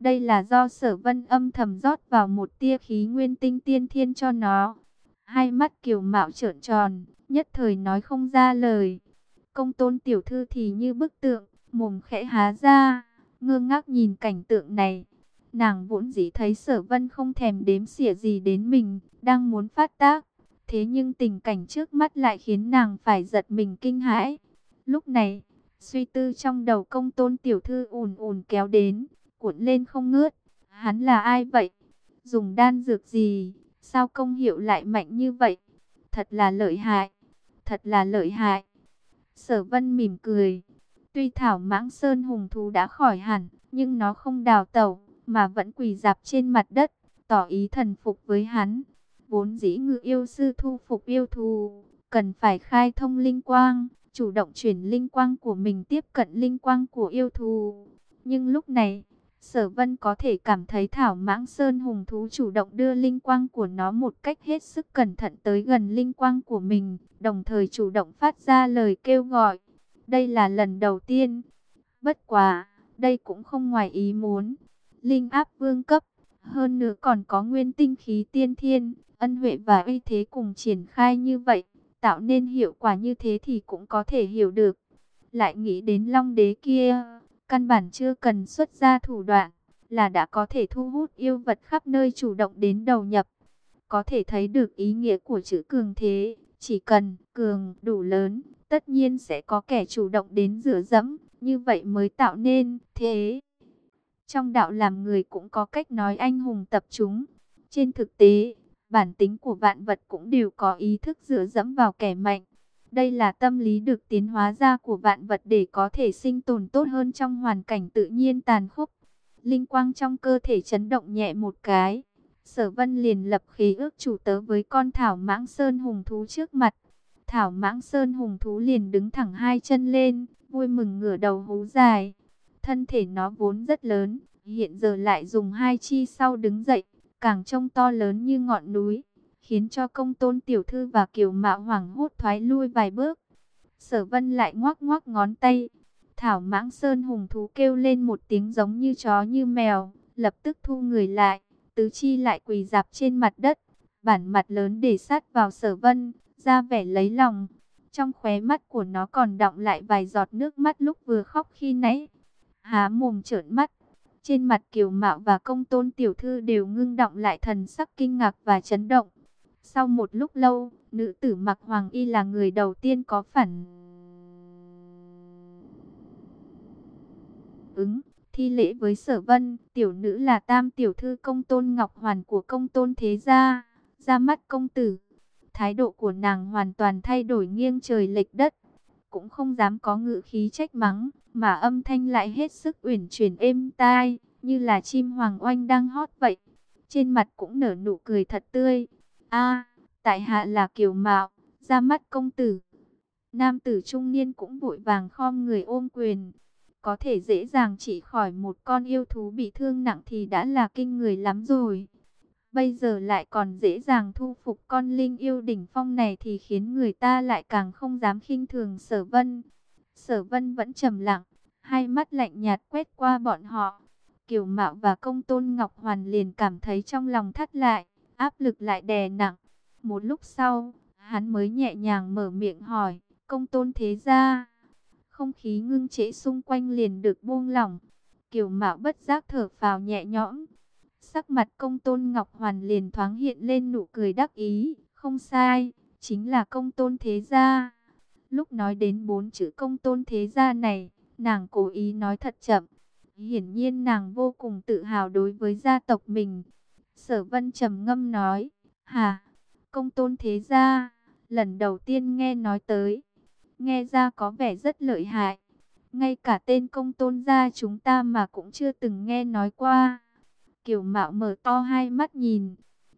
Đây là do sở vân âm thầm rót vào một tia khí nguyên tinh tiên thiên cho nó. Hai mắt kiều mạo trợn tròn, nhất thời nói không ra lời. Công tôn tiểu thư thì như bức tượng, mồm khẽ há ra, ngơ ngác nhìn cảnh tượng này. Nàng vốn dĩ thấy sở vân không thèm đếm xỉa gì đến mình, đang muốn phát tác. Thế nhưng tình cảnh trước mắt lại khiến nàng phải giật mình kinh hãi. Lúc này, suy tư trong đầu công tôn tiểu thư ùn ùn kéo đến, cuộn lên không ngớt. Hắn là ai vậy? Dùng đan dược gì? Sao công hiệu lại mạnh như vậy? Thật là lợi hại. Thật là lợi hại. Sở vân mỉm cười. Tuy thảo mãng sơn hùng thú đã khỏi hẳn, nhưng nó không đào tẩu, mà vẫn quỳ dạp trên mặt đất, tỏ ý thần phục với hắn. Vốn dĩ ngự yêu sư thu phục yêu thù, cần phải khai thông linh quang, chủ động chuyển linh quang của mình tiếp cận linh quang của yêu thù. Nhưng lúc này, Sở Vân có thể cảm thấy Thảo Mãng Sơn hùng thú chủ động đưa linh quang của nó một cách hết sức cẩn thận tới gần linh quang của mình, đồng thời chủ động phát ra lời kêu gọi. Đây là lần đầu tiên. Bất quá, đây cũng không ngoài ý muốn. Linh áp vương cấp, hơn nữa còn có nguyên tinh khí tiên thiên, ân huệ và uy thế cùng triển khai như vậy, tạo nên hiệu quả như thế thì cũng có thể hiểu được. Lại nghĩ đến long đế kia Căn bản chưa cần xuất ra thủ đoạn, là đã có thể thu hút yêu vật khắp nơi chủ động đến đầu nhập. Có thể thấy được ý nghĩa của chữ cường thế, chỉ cần cường đủ lớn, tất nhiên sẽ có kẻ chủ động đến rửa dẫm, như vậy mới tạo nên thế. Trong đạo làm người cũng có cách nói anh hùng tập trung. Trên thực tế, bản tính của vạn vật cũng đều có ý thức dựa dẫm vào kẻ mạnh. Đây là tâm lý được tiến hóa ra của vạn vật để có thể sinh tồn tốt hơn trong hoàn cảnh tự nhiên tàn khốc. Linh quang trong cơ thể chấn động nhẹ một cái. Sở vân liền lập khí ước chủ tớ với con thảo mãng sơn hùng thú trước mặt. Thảo mãng sơn hùng thú liền đứng thẳng hai chân lên, vui mừng ngửa đầu hú dài. Thân thể nó vốn rất lớn, hiện giờ lại dùng hai chi sau đứng dậy, càng trông to lớn như ngọn núi khiến cho công tôn tiểu thư và kiều mạo hoảng hốt thoái lui vài bước. Sở vân lại ngoắc ngoắc ngón tay. Thảo mãng sơn hùng thú kêu lên một tiếng giống như chó như mèo, lập tức thu người lại, tứ chi lại quỳ dạp trên mặt đất, bản mặt lớn để sát vào sở vân, ra vẻ lấy lòng. Trong khóe mắt của nó còn đọng lại vài giọt nước mắt lúc vừa khóc khi nãy. Há mồm trợn mắt, trên mặt kiều mạo và công tôn tiểu thư đều ngưng động lại thần sắc kinh ngạc và chấn động. Sau một lúc lâu, nữ tử mặc hoàng y là người đầu tiên có phản ứng, thi lễ với sở vân, tiểu nữ là tam tiểu thư công tôn ngọc hoàn của công tôn thế gia, ra mắt công tử. Thái độ của nàng hoàn toàn thay đổi nghiêng trời lệch đất, cũng không dám có ngự khí trách mắng, mà âm thanh lại hết sức uyển chuyển êm tai, như là chim hoàng oanh đang hót vậy. Trên mặt cũng nở nụ cười thật tươi. A, tại hạ là Kiều Mạo, ra mắt công tử. Nam tử trung niên cũng vội vàng khom người ôm quyền. Có thể dễ dàng chỉ khỏi một con yêu thú bị thương nặng thì đã là kinh người lắm rồi. Bây giờ lại còn dễ dàng thu phục con linh yêu đỉnh phong này thì khiến người ta lại càng không dám khinh thường sở vân. Sở vân vẫn trầm lặng, hai mắt lạnh nhạt quét qua bọn họ. Kiều Mạo và công tôn Ngọc Hoàn liền cảm thấy trong lòng thắt lại áp lực lại đè nặng. Một lúc sau, hắn mới nhẹ nhàng mở miệng hỏi, công tôn thế gia. Không khí ngưng trễ xung quanh liền được buông lỏng. Kiều mạo bất giác thở phào nhẹ nhõm. Sắc mặt công tôn Ngọc Hoàn liền thoáng hiện lên nụ cười đắc ý. Không sai, chính là công tôn thế gia. Lúc nói đến bốn chữ công tôn thế gia này, nàng cố ý nói thật chậm. Hiển nhiên nàng vô cùng tự hào đối với gia tộc mình. Sở vân trầm ngâm nói, hà, công tôn thế gia, lần đầu tiên nghe nói tới, nghe ra có vẻ rất lợi hại. Ngay cả tên công tôn gia chúng ta mà cũng chưa từng nghe nói qua. Kiều mạo mở to hai mắt nhìn,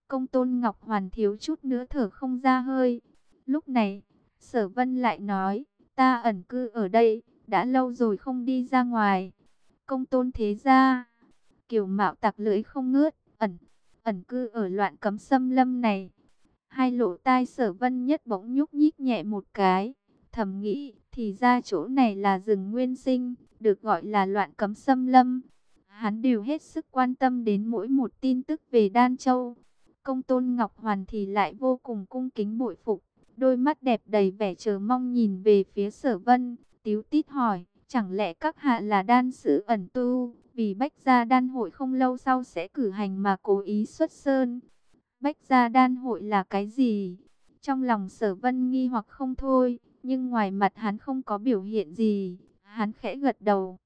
công tôn ngọc hoàn thiếu chút nữa thở không ra hơi. Lúc này, sở vân lại nói, ta ẩn cư ở đây, đã lâu rồi không đi ra ngoài. Công tôn thế gia, kiều mạo tặc lưỡi không ngớt, ẩn cư ở loạn cấm xâm lâm này. Hai lỗ tai sở vân nhất bỗng nhúc nhích nhẹ một cái, thầm nghĩ, thì ra chỗ này là rừng nguyên sinh, được gọi là loạn cấm xâm lâm. hắn đều hết sức quan tâm đến mỗi một tin tức về Đan Châu. Công tôn Ngọc Hoàn thì lại vô cùng cung kính bội phục, đôi mắt đẹp đầy vẻ chờ mong nhìn về phía sở vân, tiếu tít hỏi, chẳng lẽ các hạ là đan sử ẩn tu, vì bách gia đan hội không lâu sau sẽ cử hành mà cố ý xuất sơn. Bách gia đan hội là cái gì? Trong lòng sở vân nghi hoặc không thôi, nhưng ngoài mặt hắn không có biểu hiện gì, hắn khẽ gật đầu.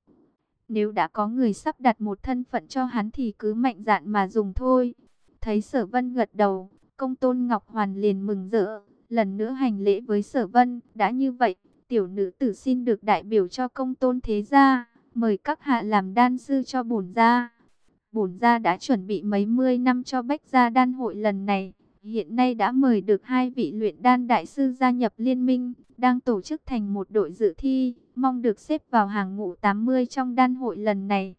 Nếu đã có người sắp đặt một thân phận cho hắn thì cứ mạnh dạn mà dùng thôi. Thấy sở vân gật đầu, công tôn Ngọc Hoàn liền mừng rỡ, lần nữa hành lễ với sở vân. Đã như vậy, tiểu nữ tử xin được đại biểu cho công tôn thế gia, mời các hạ làm đan sư cho bổn gia. Bổn gia đã chuẩn bị mấy mươi năm cho bách gia đan hội lần này. Hiện nay đã mời được hai vị luyện đan đại sư gia nhập liên minh, đang tổ chức thành một đội dự thi, mong được xếp vào hàng ngũ 80 trong đan hội lần này.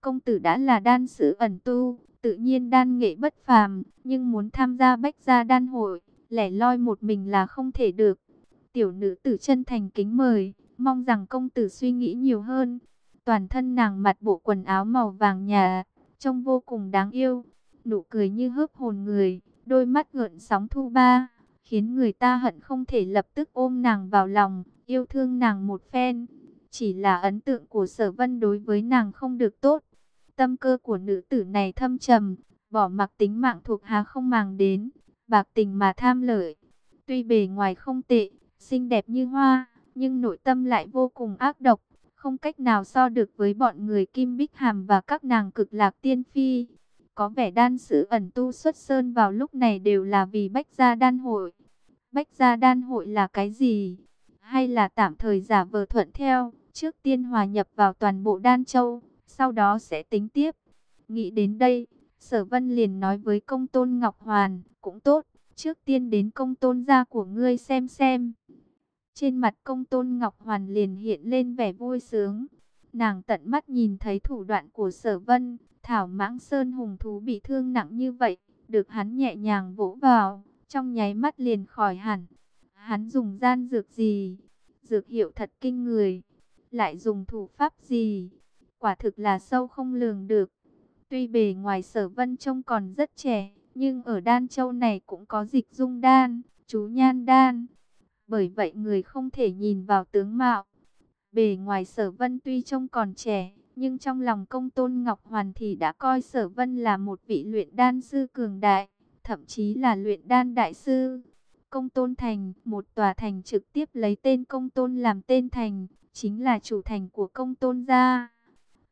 Công tử đã là đan sư ẩn tu, tự nhiên đan nghệ bất phàm, nhưng muốn tham gia bách gia đan hội, lẻ loi một mình là không thể được. Tiểu nữ tử chân thành kính mời, mong rằng công tử suy nghĩ nhiều hơn. Toàn thân nàng mặt bộ quần áo màu vàng nhà, trông vô cùng đáng yêu, nụ cười như hớp hồn người, đôi mắt gợn sóng thu ba, khiến người ta hận không thể lập tức ôm nàng vào lòng, yêu thương nàng một phen. Chỉ là ấn tượng của sở vân đối với nàng không được tốt. Tâm cơ của nữ tử này thâm trầm, bỏ mặc tính mạng thuộc hạ không màng đến, bạc tình mà tham lợi. Tuy bề ngoài không tệ, xinh đẹp như hoa, nhưng nội tâm lại vô cùng ác độc, không cách nào so được với bọn người Kim Bích Hàm và các nàng cực lạc tiên phi. Có vẻ đan sử ẩn tu xuất sơn vào lúc này đều là vì bách gia đan hội. Bách gia đan hội là cái gì? Hay là tạm thời giả vờ thuận theo, trước tiên hòa nhập vào toàn bộ đan châu, sau đó sẽ tính tiếp. Nghĩ đến đây, sở vân liền nói với công tôn Ngọc Hoàn, cũng tốt, trước tiên đến công tôn gia của ngươi xem xem. Trên mặt công tôn Ngọc Hoàn liền hiện lên vẻ vui sướng. Nàng tận mắt nhìn thấy thủ đoạn của sở vân, thảo mãng sơn hùng thú bị thương nặng như vậy, được hắn nhẹ nhàng vỗ vào, trong nháy mắt liền khỏi hẳn. Hắn dùng gian dược gì? Dược hiệu thật kinh người. Lại dùng thủ pháp gì? Quả thực là sâu không lường được. Tuy bề ngoài sở vân trông còn rất trẻ, nhưng ở đan châu này cũng có dịch dung đan, chú nhan đan. Bởi vậy người không thể nhìn vào tướng mạo. Bề ngoài sở vân tuy trông còn trẻ, nhưng trong lòng công tôn Ngọc Hoàn thì đã coi sở vân là một vị luyện đan sư cường đại, thậm chí là luyện đan đại sư. Công tôn thành, một tòa thành trực tiếp lấy tên công tôn làm tên thành, chính là chủ thành của công tôn gia.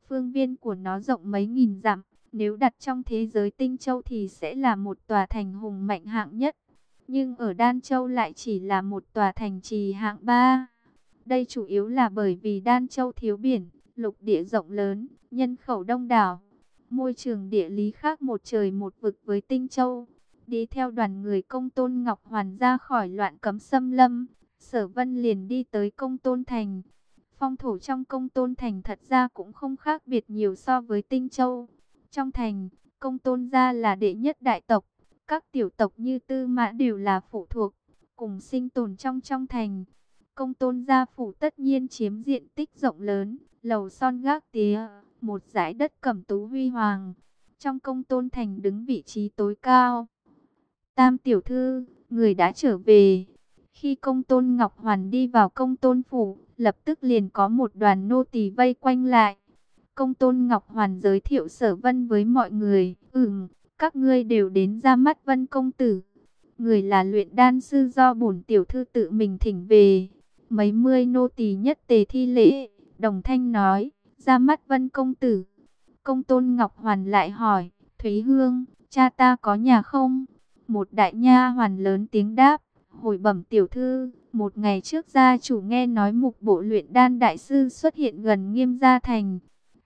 Phương viên của nó rộng mấy nghìn dặm, nếu đặt trong thế giới tinh châu thì sẽ là một tòa thành hùng mạnh hạng nhất. Nhưng ở Đan Châu lại chỉ là một tòa thành trì hạng ba. Đây chủ yếu là bởi vì Đan Châu thiếu biển, lục địa rộng lớn, nhân khẩu đông đảo. Môi trường địa lý khác một trời một vực với Tinh Châu. Đi theo đoàn người công tôn Ngọc Hoàn ra khỏi loạn cấm xâm lâm, sở vân liền đi tới công tôn thành. Phong thổ trong công tôn thành thật ra cũng không khác biệt nhiều so với Tinh Châu. Trong thành, công tôn gia là đệ nhất đại tộc, các tiểu tộc như Tư Mã đều là phụ thuộc, cùng sinh tồn trong trong thành. Công tôn gia phủ tất nhiên chiếm diện tích rộng lớn, lầu son gác tía, một dải đất cẩm tú huy hoàng. Trong công tôn thành đứng vị trí tối cao. Tam tiểu thư, người đã trở về. Khi công tôn Ngọc Hoàn đi vào công tôn phủ, lập tức liền có một đoàn nô tỳ vây quanh lại. Công tôn Ngọc Hoàn giới thiệu sở vân với mọi người. Ừm, các ngươi đều đến ra mắt vân công tử. Người là luyện đan sư do bổn tiểu thư tự mình thỉnh về. Mấy mươi nô tỳ nhất tề thi lễ, đồng thanh nói, ra mắt vân công tử. Công tôn Ngọc Hoàn lại hỏi, Thúy Hương, cha ta có nhà không? Một đại nha hoàn lớn tiếng đáp, hồi bẩm tiểu thư, một ngày trước gia chủ nghe nói mục bộ luyện đan đại sư xuất hiện gần nghiêm gia thành.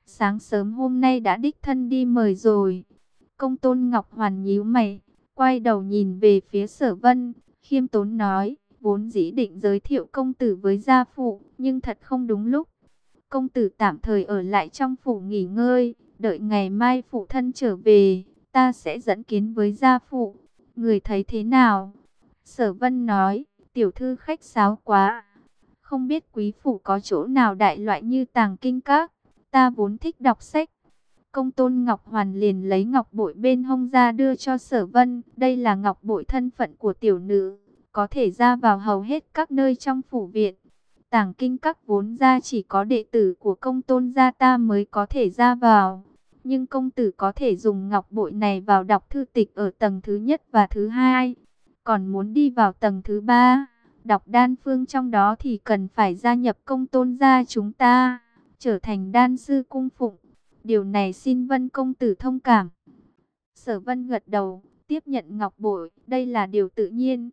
Sáng sớm hôm nay đã đích thân đi mời rồi. Công tôn Ngọc Hoàn nhíu mày, quay đầu nhìn về phía sở vân, khiêm tốn nói, vốn dĩ định giới thiệu công tử với gia phụ, nhưng thật không đúng lúc. Công tử tạm thời ở lại trong phủ nghỉ ngơi, đợi ngày mai phụ thân trở về, ta sẽ dẫn kiến với gia phụ. Người thấy thế nào? Sở vân nói, tiểu thư khách sáo quá. Không biết quý phủ có chỗ nào đại loại như tàng kinh các, ta vốn thích đọc sách. Công tôn Ngọc Hoàn liền lấy ngọc bội bên hông ra đưa cho sở vân. Đây là ngọc bội thân phận của tiểu nữ, có thể ra vào hầu hết các nơi trong phủ viện. Tàng kinh các vốn ra chỉ có đệ tử của công tôn gia ta mới có thể ra vào. Nhưng công tử có thể dùng ngọc bội này vào đọc thư tịch ở tầng thứ nhất và thứ hai. Còn muốn đi vào tầng thứ ba, đọc đan phương trong đó thì cần phải gia nhập công tôn gia chúng ta, trở thành đan sư cung phụng. Điều này xin Vân công tử thông cảm. Sở Vân gật đầu, tiếp nhận ngọc bội, đây là điều tự nhiên.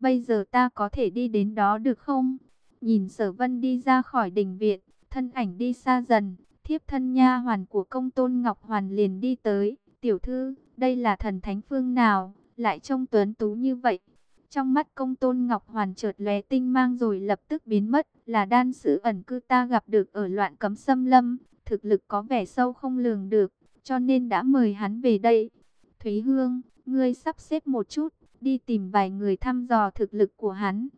Bây giờ ta có thể đi đến đó được không? Nhìn Sở Vân đi ra khỏi đình viện, thân ảnh đi xa dần, thiếp thân nha hoàn của công tôn Ngọc Hoàn liền đi tới. Tiểu thư, đây là thần thánh phương nào, lại trông tuấn tú như vậy? Trong mắt công tôn Ngọc Hoàn chợt lóe tinh mang rồi lập tức biến mất, là đan sử ẩn cư ta gặp được ở loạn cấm xâm lâm, thực lực có vẻ sâu không lường được, cho nên đã mời hắn về đây. Thúy Hương, ngươi sắp xếp một chút, đi tìm vài người thăm dò thực lực của hắn.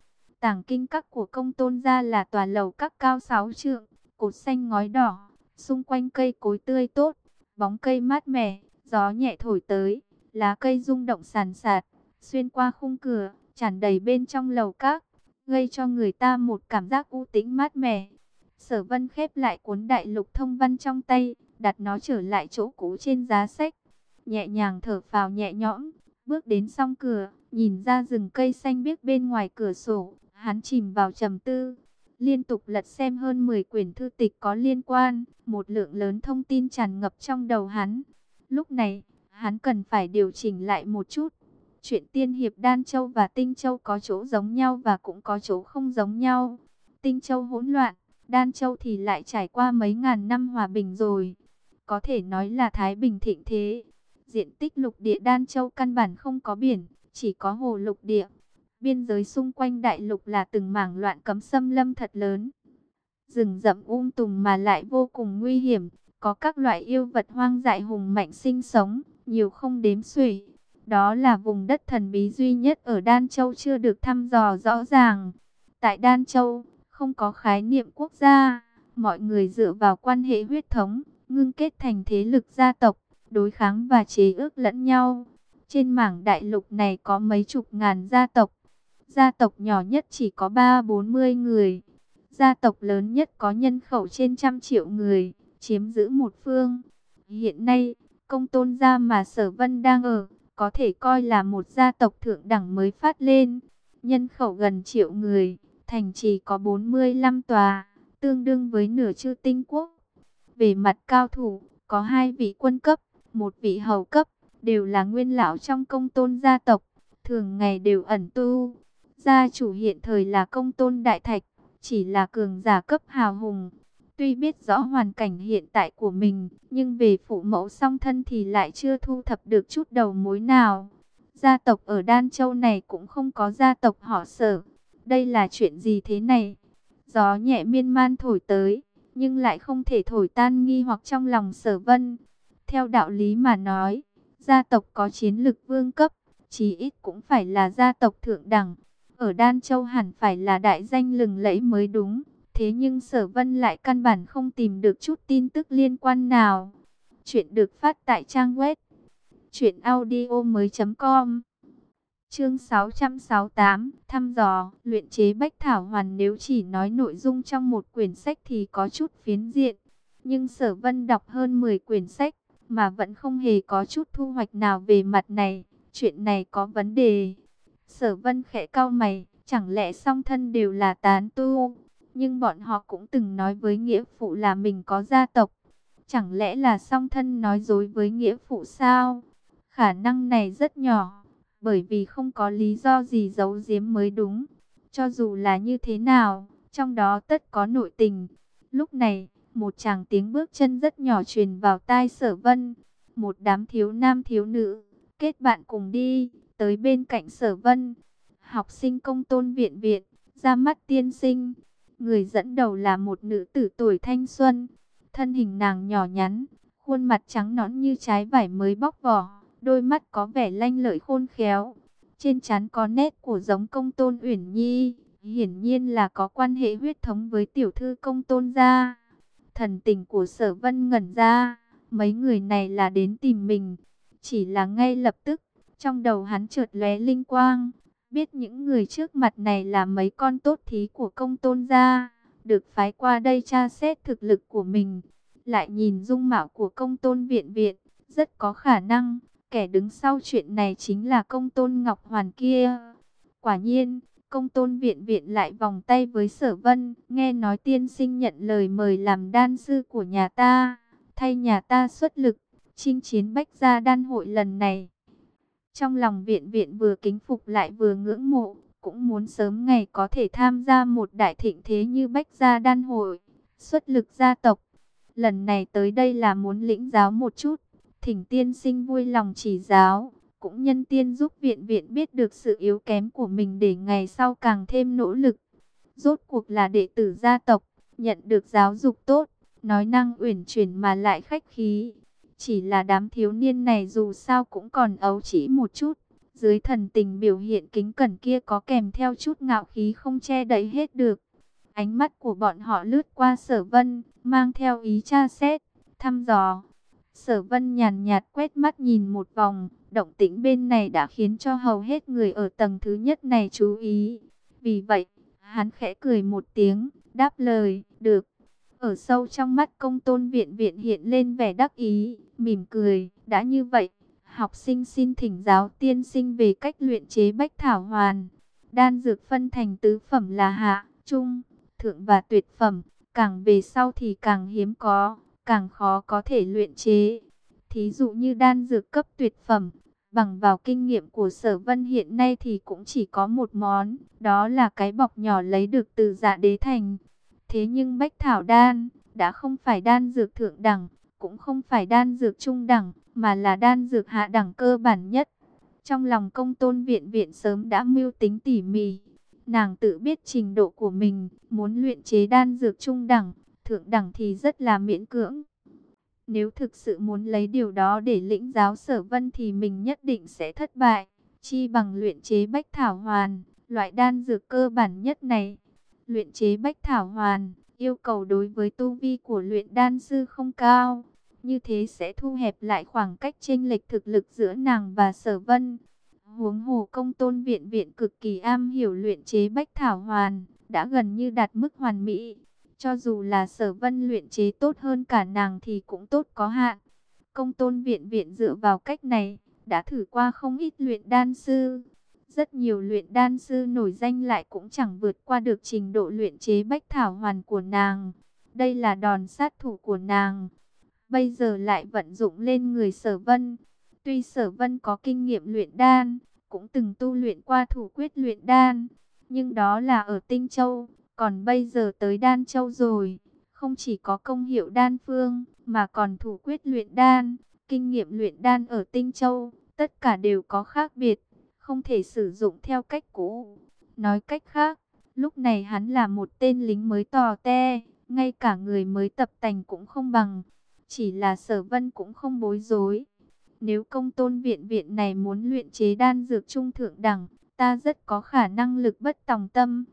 Tảng kinh các của công tôn gia là tòa lầu các cao sáu trượng, cột xanh ngói đỏ, xung quanh cây cối tươi tốt, bóng cây mát mẻ, gió nhẹ thổi tới, lá cây rung động sàn sạt, xuyên qua khung cửa, tràn đầy bên trong lầu các, gây cho người ta một cảm giác u tĩnh mát mẻ. Sở Vân khép lại cuốn đại lục thông văn trong tay, đặt nó trở lại chỗ cũ trên giá sách, nhẹ nhàng thở phào nhẹ nhõm, bước đến song cửa, nhìn ra rừng cây xanh biếc bên ngoài cửa sổ, hắn chìm vào trầm tư, liên tục lật xem hơn 10 quyển thư tịch có liên quan, một lượng lớn thông tin tràn ngập trong đầu hắn. Lúc này, hắn cần phải điều chỉnh lại một chút. Chuyện tiên hiệp Đan Châu và Tinh Châu có chỗ giống nhau và cũng có chỗ không giống nhau. Tinh Châu hỗn loạn, Đan Châu thì lại trải qua mấy ngàn năm hòa bình rồi. Có thể nói là Thái Bình thịnh thế. Diện tích lục địa Đan Châu căn bản không có biển, chỉ có hồ lục địa. Biên giới xung quanh đại lục là từng mảng loạn cấm xâm lâm thật lớn. Rừng rậm um tùm mà lại vô cùng nguy hiểm, có các loại yêu vật hoang dại hùng mạnh sinh sống, nhiều không đếm xuể. Đó là vùng đất thần bí duy nhất ở Đan Châu chưa được thăm dò rõ ràng. Tại Đan Châu, không có khái niệm quốc gia, mọi người dựa vào quan hệ huyết thống, ngưng kết thành thế lực gia tộc, đối kháng và chế ước lẫn nhau. Trên mảng đại lục này có mấy chục ngàn gia tộc, gia tộc nhỏ nhất chỉ có 3-40 người, gia tộc lớn nhất có nhân khẩu trên trăm triệu người, chiếm giữ một phương. Hiện nay, công tôn gia mà Sở Vân đang ở, có thể coi là một gia tộc thượng đẳng mới phát lên, nhân khẩu gần triệu người thành trì có 45 tòa, tương đương với nửa chư tinh quốc. Về mặt cao thủ, có hai vị quân cấp, một vị hầu cấp, đều là nguyên lão trong công tôn gia tộc, thường ngày đều ẩn tu. Gia chủ hiện thời là công tôn đại thạch, chỉ là cường giả cấp hào hùng. Tuy biết rõ hoàn cảnh hiện tại của mình, nhưng về phụ mẫu song thân thì lại chưa thu thập được chút đầu mối nào. Gia tộc ở Đan Châu này cũng không có gia tộc họ sở, đây là chuyện gì thế này? Gió nhẹ miên man thổi tới, nhưng lại không thể thổi tan nghi hoặc trong lòng sở vân. Theo đạo lý mà nói, gia tộc có chiến lực vương cấp, chí ít cũng phải là gia tộc thượng đẳng. Ở Đan Châu hẳn phải là đại danh lừng lẫy mới đúng. Thế nhưng sở vân lại căn bản không tìm được chút tin tức liên quan nào. Chuyện được phát tại trang web chuyện audio mới.com Chương 668, thăm dò, luyện chế bách thảo hoàn nếu chỉ nói nội dung trong một quyển sách thì có chút phiến diện. Nhưng sở vân đọc hơn 10 quyển sách, mà vẫn không hề có chút thu hoạch nào về mặt này. Chuyện này có vấn đề. Sở vân khẽ cau mày, chẳng lẽ song thân đều là tán tu? Nhưng bọn họ cũng từng nói với nghĩa phụ là mình có gia tộc. Chẳng lẽ là song thân nói dối với nghĩa phụ sao? Khả năng này rất nhỏ bởi vì không có lý do gì giấu giếm mới đúng. Cho dù là như thế nào, trong đó tất có nội tình. Lúc này, một chàng tiếng bước chân rất nhỏ truyền vào tai sở vân. Một đám thiếu nam thiếu nữ, kết bạn cùng đi, tới bên cạnh sở vân. Học sinh công tôn viện viện, ra mắt tiên sinh. Người dẫn đầu là một nữ tử tuổi thanh xuân. Thân hình nàng nhỏ nhắn, khuôn mặt trắng nõn như trái vải mới bóc vỏ đôi mắt có vẻ lanh lợi khôn khéo. Trên trán có nét của giống công tôn Uyển Nhi, hiển nhiên là có quan hệ huyết thống với tiểu thư công tôn gia. Thần tình của sở vân ngẩn ra, mấy người này là đến tìm mình. Chỉ là ngay lập tức, trong đầu hắn chợt lóe linh quang, biết những người trước mặt này là mấy con tốt thí của công tôn gia, được phái qua đây tra xét thực lực của mình. Lại nhìn dung mạo của công tôn viện viện, rất có khả năng, kẻ đứng sau chuyện này chính là công tôn Ngọc Hoàn kia. Quả nhiên, công tôn viện viện lại vòng tay với sở vân, nghe nói tiên sinh nhận lời mời làm đan sư của nhà ta, thay nhà ta xuất lực, chinh chiến bách gia đan hội lần này. Trong lòng viện viện vừa kính phục lại vừa ngưỡng mộ, cũng muốn sớm ngày có thể tham gia một đại thịnh thế như bách gia đan hội, xuất lực gia tộc. Lần này tới đây là muốn lĩnh giáo một chút, thỉnh tiên sinh vui lòng chỉ giáo, cũng nhân tiên giúp viện viện biết được sự yếu kém của mình để ngày sau càng thêm nỗ lực. Rốt cuộc là đệ tử gia tộc, nhận được giáo dục tốt, nói năng uyển chuyển mà lại khách khí. Chỉ là đám thiếu niên này dù sao cũng còn ấu chỉ một chút. Dưới thần tình biểu hiện kính cẩn kia có kèm theo chút ngạo khí không che đậy hết được. Ánh mắt của bọn họ lướt qua sở vân, mang theo ý tra xét, thăm dò. Sở vân nhàn nhạt quét mắt nhìn một vòng, động tĩnh bên này đã khiến cho hầu hết người ở tầng thứ nhất này chú ý. Vì vậy, hắn khẽ cười một tiếng, đáp lời, được. Ở sâu trong mắt công tôn viện viện hiện lên vẻ đắc ý, mỉm cười, đã như vậy. Học sinh xin thỉnh giáo tiên sinh về cách luyện chế bách thảo hoàn. Đan dược phân thành tứ phẩm là hạ, trung, thượng và tuyệt phẩm. Càng về sau thì càng hiếm có, càng khó có thể luyện chế. Thí dụ như đan dược cấp tuyệt phẩm, bằng vào kinh nghiệm của sở vân hiện nay thì cũng chỉ có một món, đó là cái bọc nhỏ lấy được từ dạ đế thành. Thế nhưng bách thảo đan, đã không phải đan dược thượng đẳng, cũng không phải đan dược trung đẳng, mà là đan dược hạ đẳng cơ bản nhất. Trong lòng công tôn viện viện sớm đã mưu tính tỉ mỉ. Nàng tự biết trình độ của mình, muốn luyện chế đan dược trung đẳng, thượng đẳng thì rất là miễn cưỡng. Nếu thực sự muốn lấy điều đó để lĩnh giáo sở vân thì mình nhất định sẽ thất bại. Chi bằng luyện chế bách thảo hoàn, loại đan dược cơ bản nhất này. Luyện chế bách thảo hoàn, yêu cầu đối với tu vi của luyện đan sư không cao. Như thế sẽ thu hẹp lại khoảng cách chênh lệch thực lực giữa nàng và sở vân. Huống hồ công tôn viện viện cực kỳ am hiểu luyện chế bách thảo hoàn, đã gần như đạt mức hoàn mỹ. Cho dù là sở vân luyện chế tốt hơn cả nàng thì cũng tốt có hạn. Công tôn viện viện dựa vào cách này, đã thử qua không ít luyện đan sư. Rất nhiều luyện đan sư nổi danh lại cũng chẳng vượt qua được trình độ luyện chế bách thảo hoàn của nàng. Đây là đòn sát thủ của nàng. Bây giờ lại vận dụng lên người sở vân. Tuy sở vân có kinh nghiệm luyện đan, cũng từng tu luyện qua thủ quyết luyện đan. Nhưng đó là ở Tinh Châu, còn bây giờ tới Đan Châu rồi. Không chỉ có công hiệu đan phương, mà còn thủ quyết luyện đan, kinh nghiệm luyện đan ở Tinh Châu, tất cả đều có khác biệt không thể sử dụng theo cách cũ. Nói cách khác, lúc này hắn là một tên lính mới tò te, ngay cả người mới tập tành cũng không bằng. Chỉ là sở vân cũng không bối rối. Nếu công tôn viện viện này muốn luyện chế đan dược trung thượng đẳng, ta rất có khả năng lực bất tòng tâm.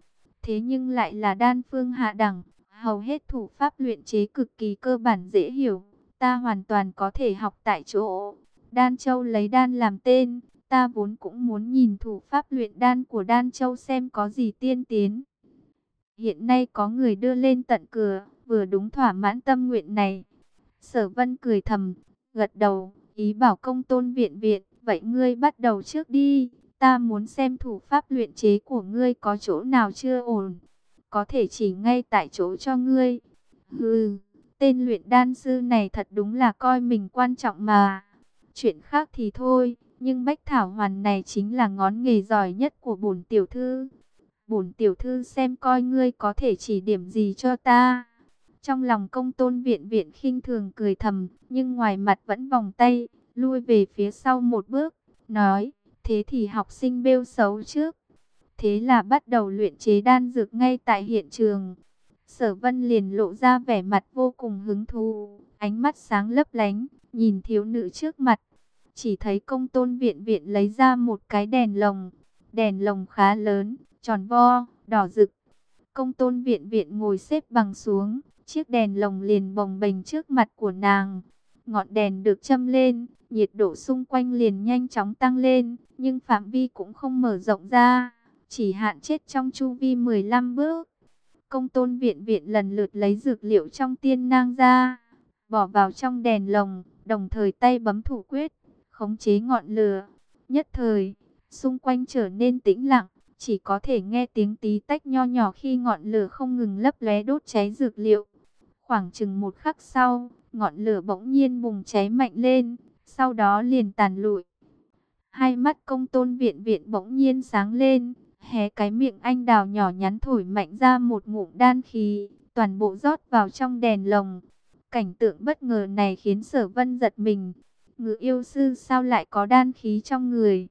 Thế nhưng lại là đan phương hạ đẳng, hầu hết thủ pháp luyện chế cực kỳ cơ bản dễ hiểu. Ta hoàn toàn có thể học tại chỗ. Đan Châu lấy đan làm tên, Ta vốn cũng muốn nhìn thủ pháp luyện đan của Đan Châu xem có gì tiên tiến. Hiện nay có người đưa lên tận cửa, vừa đúng thỏa mãn tâm nguyện này. Sở Vân cười thầm, gật đầu, ý bảo công tôn viện viện, vậy ngươi bắt đầu trước đi, ta muốn xem thủ pháp luyện chế của ngươi có chỗ nào chưa ổn, có thể chỉ ngay tại chỗ cho ngươi. Hừ, tên luyện đan sư này thật đúng là coi mình quan trọng mà. Chuyện khác thì thôi, nhưng bách thảo hoàn này chính là ngón nghề giỏi nhất của bổn tiểu thư. Bổn tiểu thư xem coi ngươi có thể chỉ điểm gì cho ta. Trong lòng công tôn viện viện khinh thường cười thầm, nhưng ngoài mặt vẫn vòng tay, lui về phía sau một bước, nói, thế thì học sinh bêu xấu trước. Thế là bắt đầu luyện chế đan dược ngay tại hiện trường. Sở vân liền lộ ra vẻ mặt vô cùng hứng thú, ánh mắt sáng lấp lánh, nhìn thiếu nữ trước mặt, chỉ thấy công tôn viện viện lấy ra một cái đèn lồng. Đèn lồng khá lớn, tròn vo, đỏ rực. Công tôn viện viện ngồi xếp bằng xuống. Chiếc đèn lồng liền bồng bềnh trước mặt của nàng ngọn đèn được châm lên, nhiệt độ xung quanh liền nhanh chóng tăng lên, nhưng phạm vi cũng không mở rộng ra, chỉ hạn chết trong chu vi 15 bước. Công tôn viện viện lần lượt lấy dược liệu trong tiên nang ra, bỏ vào trong đèn lồng, đồng thời tay bấm thủ quyết, khống chế ngọn lửa. Nhất thời, xung quanh trở nên tĩnh lặng, chỉ có thể nghe tiếng tí tách nho nhỏ khi ngọn lửa không ngừng lấp lóe đốt cháy dược liệu. Khoảng chừng một khắc sau, ngọn lửa bỗng nhiên bùng cháy mạnh lên, sau đó liền tàn lụi. Hai mắt công tôn viện viện bỗng nhiên sáng lên, hé cái miệng anh đào nhỏ nhắn thổi mạnh ra một ngụm đan khí, toàn bộ rót vào trong đèn lồng. Cảnh tượng bất ngờ này khiến sở vân giật mình. Ngự yêu sư sao lại có đan khí trong người?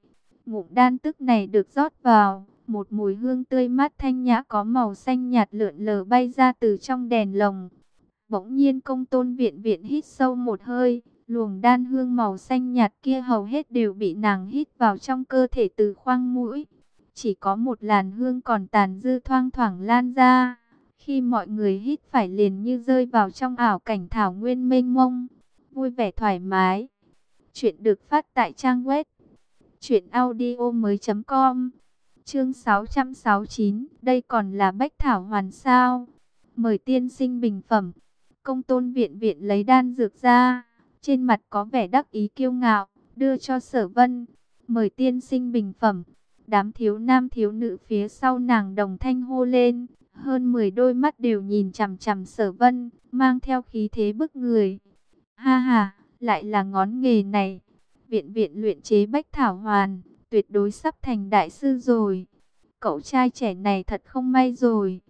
Ngụm đan tức này được rót vào, một mùi hương tươi mát thanh nhã có màu xanh nhạt lượn lờ bay ra từ trong đèn lồng. Bỗng nhiên công tôn viện viện hít sâu một hơi, luồng đan hương màu xanh nhạt kia hầu hết đều bị nàng hít vào trong cơ thể từ khoang mũi. Chỉ có một làn hương còn tàn dư thoang thoảng lan ra. Khi mọi người hít phải liền như rơi vào trong ảo cảnh thảo nguyên mênh mông, vui vẻ thoải mái. Chuyện được phát tại trang web truyệnaudiomoi.com. Chương 669, đây còn là Bách thảo hoàn sao? Mời tiên sinh bình phẩm. Công tôn viện viện lấy đan dược ra, trên mặt có vẻ đắc ý kiêu ngạo, đưa cho sở vân. Mời tiên sinh bình phẩm. Đám thiếu nam thiếu nữ phía sau nàng đồng thanh hô lên. Hơn 10 đôi mắt đều nhìn chằm chằm sở vân, mang theo khí thế bức người. Ha ha, lại là ngón nghề này. Viện viện luyện chế bách thảo hoàn, tuyệt đối sắp thành đại sư rồi. Cậu trai trẻ này thật không may rồi.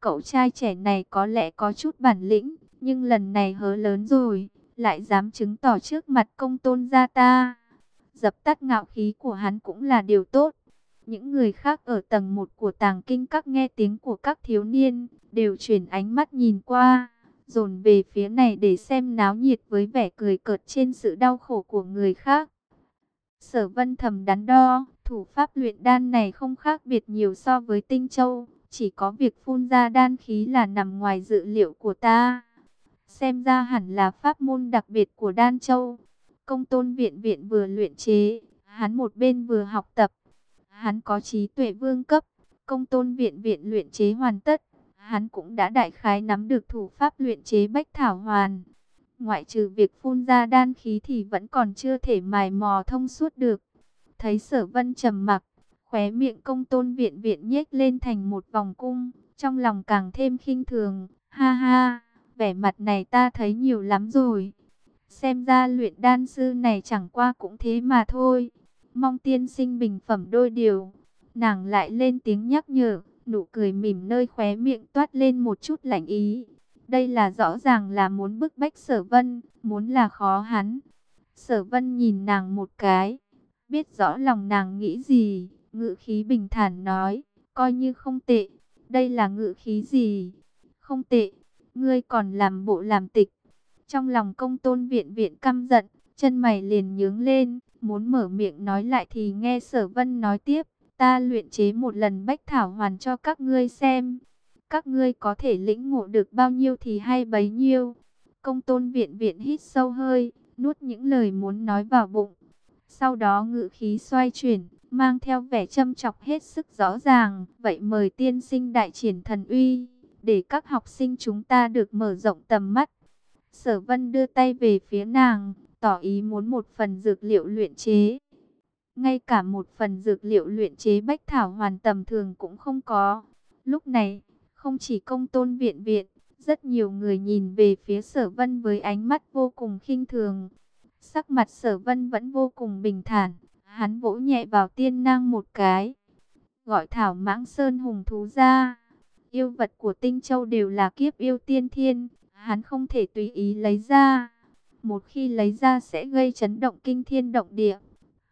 Cậu trai trẻ này có lẽ có chút bản lĩnh, nhưng lần này hớ lớn rồi, lại dám chứng tỏ trước mặt công tôn gia ta. Dập tắt ngạo khí của hắn cũng là điều tốt. Những người khác ở tầng 1 của tàng kinh các nghe tiếng của các thiếu niên, đều chuyển ánh mắt nhìn qua, dồn về phía này để xem náo nhiệt với vẻ cười cợt trên sự đau khổ của người khác. Sở vân thầm đắn đo, thủ pháp luyện đan này không khác biệt nhiều so với tinh châu, chỉ có việc phun ra đan khí là nằm ngoài dự liệu của ta. Xem ra hẳn là pháp môn đặc biệt của đan châu. Công tôn viện viện vừa luyện chế, hắn một bên vừa học tập. Hắn có trí tuệ vương cấp, công tôn viện viện luyện chế hoàn tất. Hắn cũng đã đại khái nắm được thủ pháp luyện chế bách thảo hoàn. Ngoại trừ việc phun ra đan khí thì vẫn còn chưa thể mài mò thông suốt được. Thấy sở vân trầm mặc, khóe miệng công tôn viện viện nhếch lên thành một vòng cung, trong lòng càng thêm khinh thường, ha ha, vẻ mặt này ta thấy nhiều lắm rồi. Xem ra luyện đan sư này chẳng qua cũng thế mà thôi. Mong tiên sinh bình phẩm đôi điều. Nàng lại lên tiếng nhắc nhở, nụ cười mỉm nơi khóe miệng toát lên một chút lạnh ý. Đây là rõ ràng là muốn bức bách sở vân, muốn là khó hắn. Sở vân nhìn nàng một cái, biết rõ lòng nàng nghĩ gì, ngự khí bình thản nói, coi như không tệ. Đây là ngự khí gì? Không tệ, ngươi còn làm bộ làm tịch. Trong lòng công tôn viện viện căm giận, chân mày liền nhướng lên, muốn mở miệng nói lại thì nghe sở vân nói tiếp, ta luyện chế một lần bách thảo hoàn cho các ngươi xem. Các ngươi có thể lĩnh ngộ được bao nhiêu thì hay bấy nhiêu. Công tôn viện viện hít sâu hơi, nuốt những lời muốn nói vào bụng. Sau đó ngự khí xoay chuyển, mang theo vẻ châm chọc hết sức rõ ràng. Vậy mời tiên sinh đại triển thần uy, để các học sinh chúng ta được mở rộng tầm mắt. Sở vân đưa tay về phía nàng, tỏ ý muốn một phần dược liệu luyện chế. Ngay cả một phần dược liệu luyện chế bách thảo hoàn tầm thường cũng không có. Lúc này, không chỉ công tôn viện viện, rất nhiều người nhìn về phía sở vân với ánh mắt vô cùng khinh thường. Sắc mặt sở vân vẫn vô cùng bình thản, hắn vỗ nhẹ vào tiên nang một cái. Gọi thảo mãng sơn hùng thú ra. Yêu vật của tinh châu đều là kiếp yêu tiên thiên, hắn không thể tùy ý lấy ra. Một khi lấy ra sẽ gây chấn động kinh thiên động địa.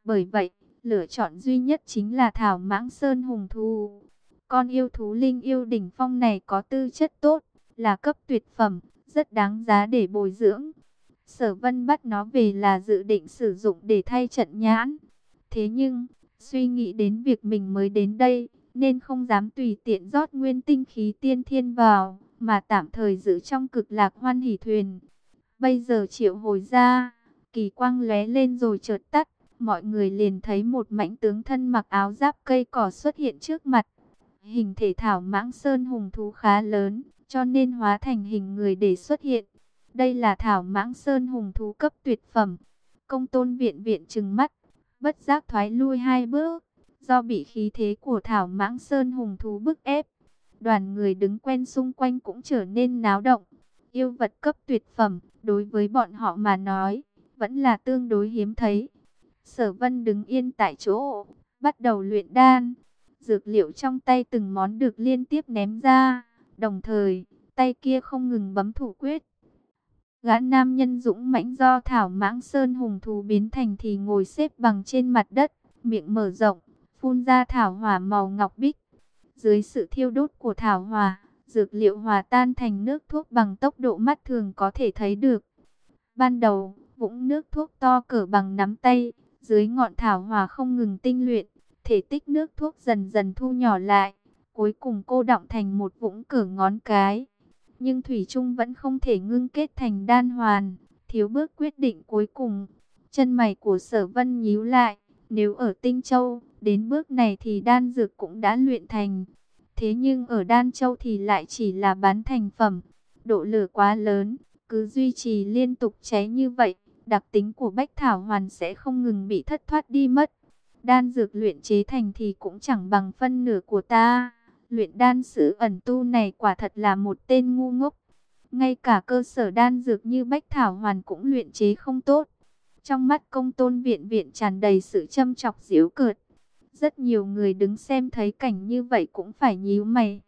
Bởi vậy, lựa chọn duy nhất chính là thảo mãng sơn hùng thú. Con yêu thú linh yêu đỉnh phong này có tư chất tốt, là cấp tuyệt phẩm, rất đáng giá để bồi dưỡng. Sở vân bắt nó về là dự định sử dụng để thay trận nhãn. Thế nhưng, suy nghĩ đến việc mình mới đến đây, nên không dám tùy tiện rót nguyên tinh khí tiên thiên vào, mà tạm thời giữ trong cực lạc hoan hỷ thuyền. Bây giờ triệu hồi ra, kỳ quang lóe lên rồi chợt tắt, mọi người liền thấy một mảnh tướng thân mặc áo giáp cây cỏ xuất hiện trước mặt. Hình thể thảo mãng sơn hùng thú khá lớn, cho nên hóa thành hình người để xuất hiện. Đây là thảo mãng sơn hùng thú cấp tuyệt phẩm. Công tôn viện viện trừng mắt, bất giác thoái lui hai bước, do bị khí thế của thảo mãng sơn hùng thú bức ép. Đoàn người đứng quen xung quanh cũng trở nên náo động. Yêu vật cấp tuyệt phẩm, đối với bọn họ mà nói, vẫn là tương đối hiếm thấy. Sở vân đứng yên tại chỗ, bắt đầu luyện đan. Dược liệu trong tay từng món được liên tiếp ném ra, đồng thời, tay kia không ngừng bấm thủ quyết. Gã nam nhân dũng mãnh do thảo mãng sơn hùng thú biến thành thì ngồi xếp bằng trên mặt đất, miệng mở rộng, phun ra thảo hỏa màu ngọc bích. Dưới sự thiêu đốt của thảo hỏa, dược liệu hòa tan thành nước thuốc bằng tốc độ mắt thường có thể thấy được. Ban đầu, vũng nước thuốc to cỡ bằng nắm tay, dưới ngọn thảo hỏa không ngừng tinh luyện, thể tích nước thuốc dần dần thu nhỏ lại, cuối cùng cô động thành một vũng cỡ ngón cái. Nhưng Thủy Trung vẫn không thể ngưng kết thành đan hoàn, thiếu bước quyết định cuối cùng. Chân mày của sở vân nhíu lại, nếu ở Tinh Châu, đến bước này thì đan dược cũng đã luyện thành. Thế nhưng ở Đan Châu thì lại chỉ là bán thành phẩm, độ lửa quá lớn, cứ duy trì liên tục cháy như vậy, đặc tính của Bách Thảo Hoàn sẽ không ngừng bị thất thoát đi mất. Đan dược luyện chế thành thì cũng chẳng bằng phân nửa của ta. Luyện đan sử ẩn tu này quả thật là một tên ngu ngốc. Ngay cả cơ sở đan dược như Bách Thảo Hoàn cũng luyện chế không tốt. Trong mắt công tôn viện viện tràn đầy sự châm chọc diễu cợt. Rất nhiều người đứng xem thấy cảnh như vậy cũng phải nhíu mày.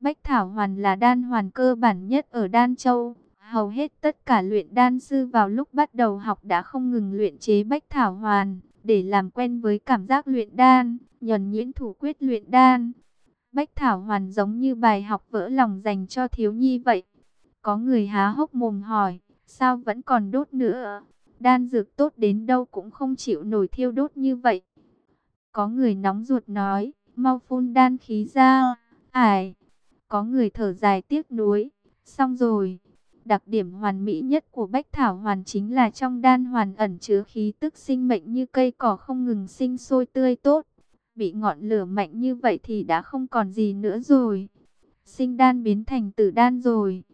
Bách Thảo Hoàn là đan hoàn cơ bản nhất ở Đan Châu. Hầu hết tất cả luyện đan sư vào lúc bắt đầu học đã không ngừng luyện chế Bách Thảo Hoàn, để làm quen với cảm giác luyện đan, nhuần nhuyễn thủ quyết luyện đan. Bách Thảo Hoàn giống như bài học vỡ lòng dành cho thiếu nhi vậy. Có người há hốc mồm hỏi, sao vẫn còn đốt nữa? Đan dược tốt đến đâu cũng không chịu nổi thiêu đốt như vậy. Có người nóng ruột nói, mau phun đan khí ra. Ải, có người thở dài tiếc nuối. Xong rồi, đặc điểm hoàn mỹ nhất của Bách Thảo Hoàn chính là trong đan hoàn ẩn chứa khí tức sinh mệnh như cây cỏ không ngừng sinh sôi tươi tốt. Bị ngọn lửa mạnh như vậy thì đã không còn gì nữa rồi. Sinh đan biến thành tử đan rồi.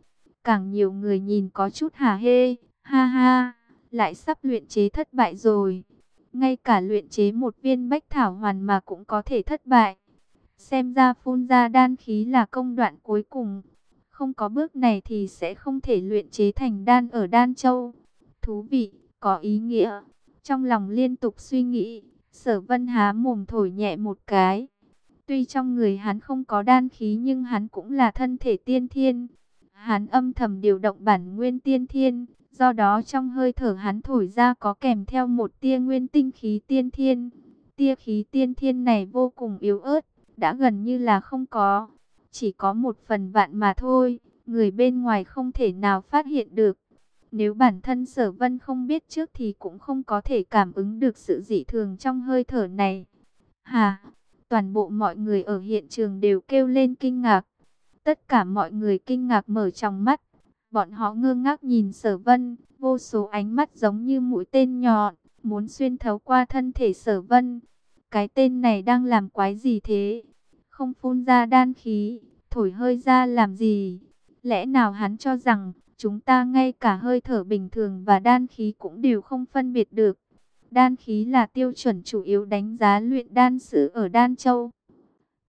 Càng nhiều người nhìn có chút hà hê, ha ha, lại sắp luyện chế thất bại rồi. Ngay cả luyện chế một viên bách thảo hoàn mà cũng có thể thất bại. Xem ra phun ra đan khí là công đoạn cuối cùng. Không có bước này thì sẽ không thể luyện chế thành đan ở Đan Châu. Thú vị, có ý nghĩa. Trong lòng liên tục suy nghĩ, sở vân há mồm thổi nhẹ một cái. Tuy trong người hắn không có đan khí nhưng hắn cũng là thân thể tiên thiên. Hắn âm thầm điều động bản nguyên tiên thiên, Do đó trong hơi thở hắn thổi ra có kèm theo một tia nguyên tinh khí tiên thiên. Tia khí tiên thiên này vô cùng yếu ớt, đã gần như là không có. Chỉ có một phần vạn mà thôi, người bên ngoài không thể nào phát hiện được. Nếu bản thân sở vân không biết trước thì cũng không có thể cảm ứng được sự dị thường trong hơi thở này. Hà, toàn bộ mọi người ở hiện trường đều kêu lên kinh ngạc. Tất cả mọi người kinh ngạc mở trong mắt. Bọn họ ngơ ngác nhìn sở vân, vô số ánh mắt giống như mũi tên nhọn, muốn xuyên thấu qua thân thể sở vân. Cái tên này đang làm quái gì thế? Không phun ra đan khí, thổi hơi ra làm gì? Lẽ nào hắn cho rằng, chúng ta ngay cả hơi thở bình thường và đan khí cũng đều không phân biệt được. Đan khí là tiêu chuẩn chủ yếu đánh giá luyện đan sử ở Đan Châu.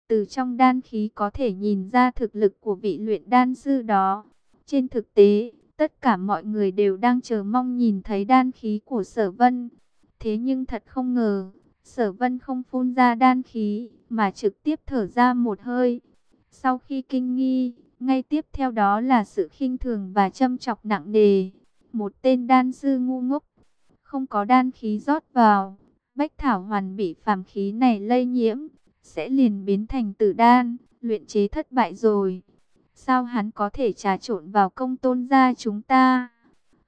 Từ trong đan khí có thể nhìn ra thực lực của vị luyện đan sư đó. Trên thực tế, tất cả mọi người đều đang chờ mong nhìn thấy đan khí của sở vân. Thế nhưng thật không ngờ, sở vân không phun ra đan khí, mà trực tiếp thở ra một hơi. Sau khi kinh nghi, ngay tiếp theo đó là sự khinh thường và châm chọc nặng nề. Một tên đan sư ngu ngốc, không có đan khí rót vào, bách thảo hoàn bị phàm khí này lây nhiễm, sẽ liền biến thành tử đan, luyện chế thất bại rồi. Sao hắn có thể trà trộn vào công tôn gia chúng ta?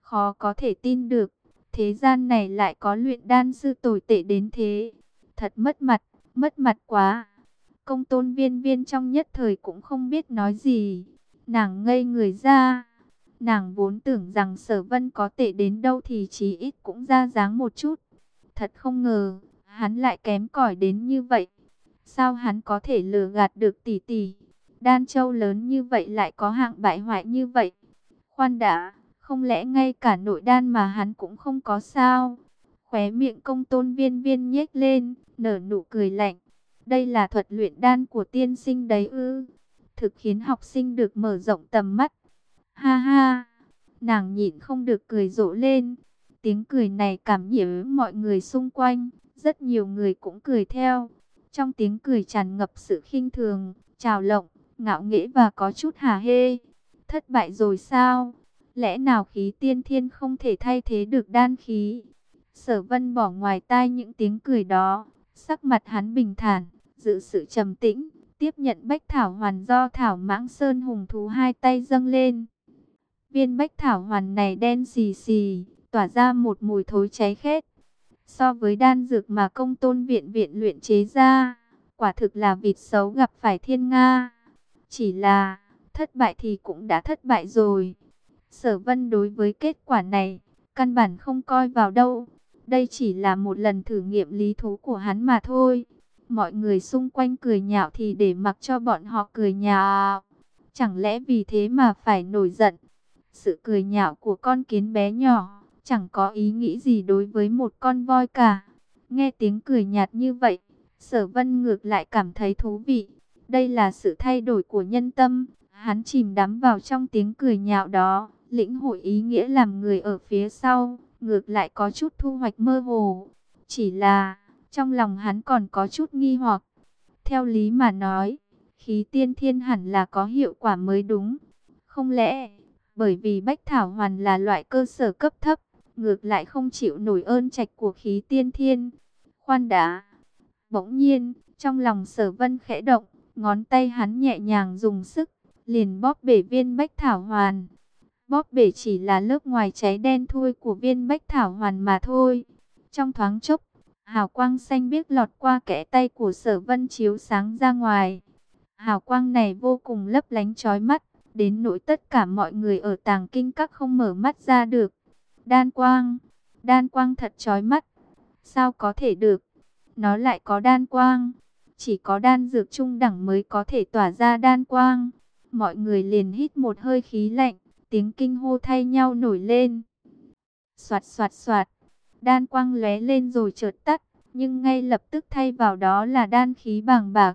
Khó có thể tin được. Thế gian này lại có luyện đan sư tồi tệ đến thế. Thật mất mặt, mất mặt quá. Công tôn viên viên trong nhất thời cũng không biết nói gì. Nàng ngây người ra. Nàng vốn tưởng rằng sở vân có tệ đến đâu thì chí ít cũng ra dáng một chút. Thật không ngờ, hắn lại kém cỏi đến như vậy. Sao hắn có thể lừa gạt được tỷ tỷ? Đan châu lớn như vậy lại có hạng bại hoại như vậy. Khoan đã, không lẽ ngay cả nội đan mà hắn cũng không có sao? Khóe miệng công tôn viên viên nhếch lên, nở nụ cười lạnh. Đây là thuật luyện đan của tiên sinh đấy ư. Thực khiến học sinh được mở rộng tầm mắt. Ha ha, nàng nhịn không được cười rộ lên. Tiếng cười này cảm nhiễm mọi người xung quanh. Rất nhiều người cũng cười theo. Trong tiếng cười tràn ngập sự khinh thường, trào lộng, ngạo nghễ và có chút hà hê. Thất bại rồi sao? Lẽ nào khí tiên thiên không thể thay thế được đan khí? Sở vân bỏ ngoài tai những tiếng cười đó, sắc mặt hắn bình thản, giữ sự trầm tĩnh, tiếp nhận bách thảo hoàn do thảo mãng sơn hùng thú hai tay dâng lên. Viên bách thảo hoàn này đen xì xì, tỏa ra một mùi thối cháy khét. So với đan dược mà công tôn viện viện luyện chế ra, quả thực là vịt xấu gặp phải thiên Nga. Chỉ là, thất bại thì cũng đã thất bại rồi. Sở vân đối với kết quả này, căn bản không coi vào đâu. Đây chỉ là một lần thử nghiệm lý thú của hắn mà thôi. Mọi người xung quanh cười nhạo thì để mặc cho bọn họ cười nhạo. Chẳng lẽ vì thế mà phải nổi giận? Sự cười nhạo của con kiến bé nhỏ, chẳng có ý nghĩ gì đối với một con voi cả. Nghe tiếng cười nhạt như vậy, sở vân ngược lại cảm thấy thú vị. Đây là sự thay đổi của nhân tâm. Hắn chìm đắm vào trong tiếng cười nhạo đó, lĩnh hội ý nghĩa làm người ở phía sau, ngược lại có chút thu hoạch mơ hồ. Chỉ là, trong lòng hắn còn có chút nghi hoặc. Theo lý mà nói, khí tiên thiên hẳn là có hiệu quả mới đúng. Không lẽ, bởi vì bách thảo hoàn là loại cơ sở cấp thấp, ngược lại không chịu nổi ơn trạch của khí tiên thiên. Khoan đã. Bỗng nhiên, trong lòng sở vân khẽ động, ngón tay hắn nhẹ nhàng dùng sức, liền bóp bể viên bách thảo hoàn. Bóp bể chỉ là lớp ngoài cháy đen thui của viên bách thảo hoàn mà thôi. Trong thoáng chốc, hào quang xanh biếc lọt qua kẽ tay của sở vân chiếu sáng ra ngoài. Hào quang này vô cùng lấp lánh chói mắt, đến nỗi tất cả mọi người ở tàng kinh các không mở mắt ra được. Đan quang, đan quang thật chói mắt. Sao có thể được? Nó lại có đan quang. Chỉ có đan dược trung đẳng mới có thể tỏa ra đan quang. Mọi người liền hít một hơi khí lạnh, tiếng kinh hô thay nhau nổi lên. Soạt soạt soạt, đan quang lóe lên rồi chợt tắt, nhưng ngay lập tức thay vào đó là đan khí bàng bạc.